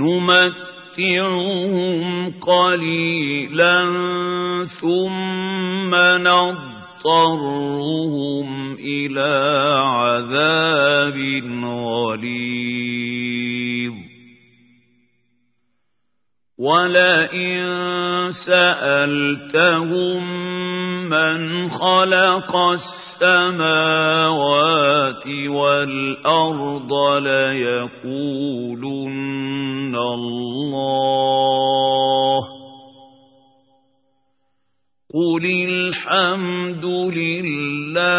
نمتعهم قليلا ثم نضطرهم إلى عذاب غليظ. ولئن سألتهم من خلق السماوات والأرض ليقولن الله. قل الحمد لله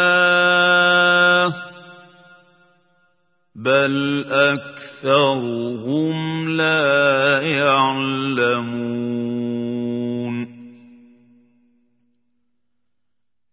بل أكثرهم لا يعلمون.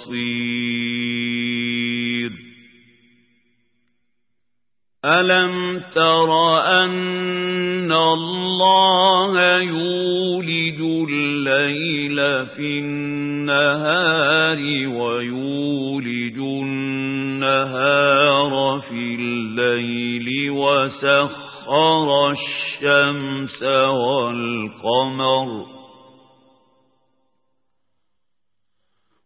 بصير ألم تر أن الله يولد الليل في النهار ويولد النهار في الليل وسخر الشمس والقمر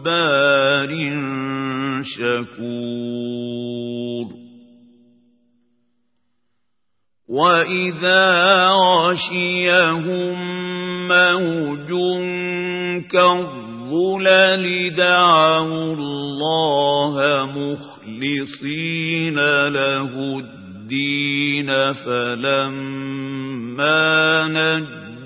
صبار شكور. وإذا غشيهم موج كالظلل دعوا الله مخلصين له الدين فلما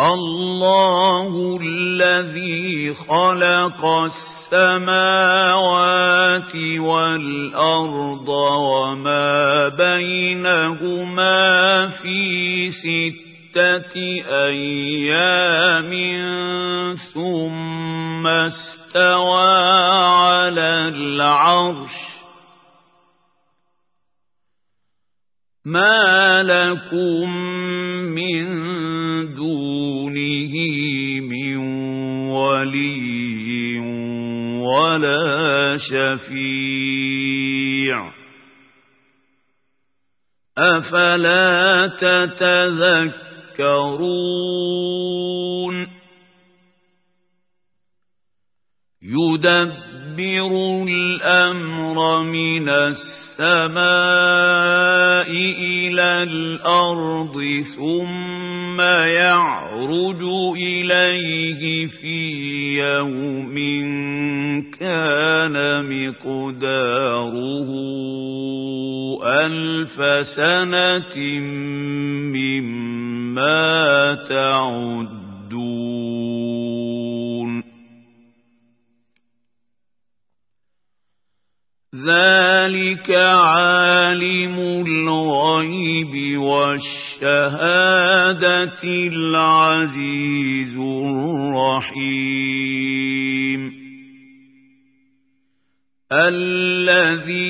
الله الذي خلق السماوات والأرض وما بينهما في ستة أيام ثم استوى على العرش ما لكم من دونه من ولي ولا شفيع أفلا تتذكرون يدبر الأمر من السماء السماء إلى الأرض ثم يعرج إليه في يوم كان مقداره ألف سنة مما تعدون. ذلك عالم الغيب والشهادة العزيز الرحيم الذي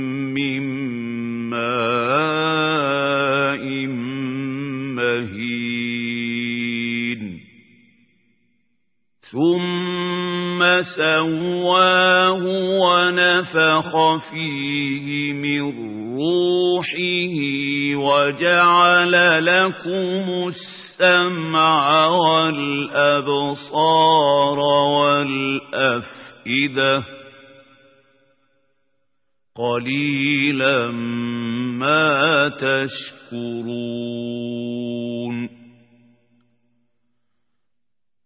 ثم سواه ونفخ فيه من روحه وجعل لكم السمع والأبصار والأفئدة قليلا ما تشكرون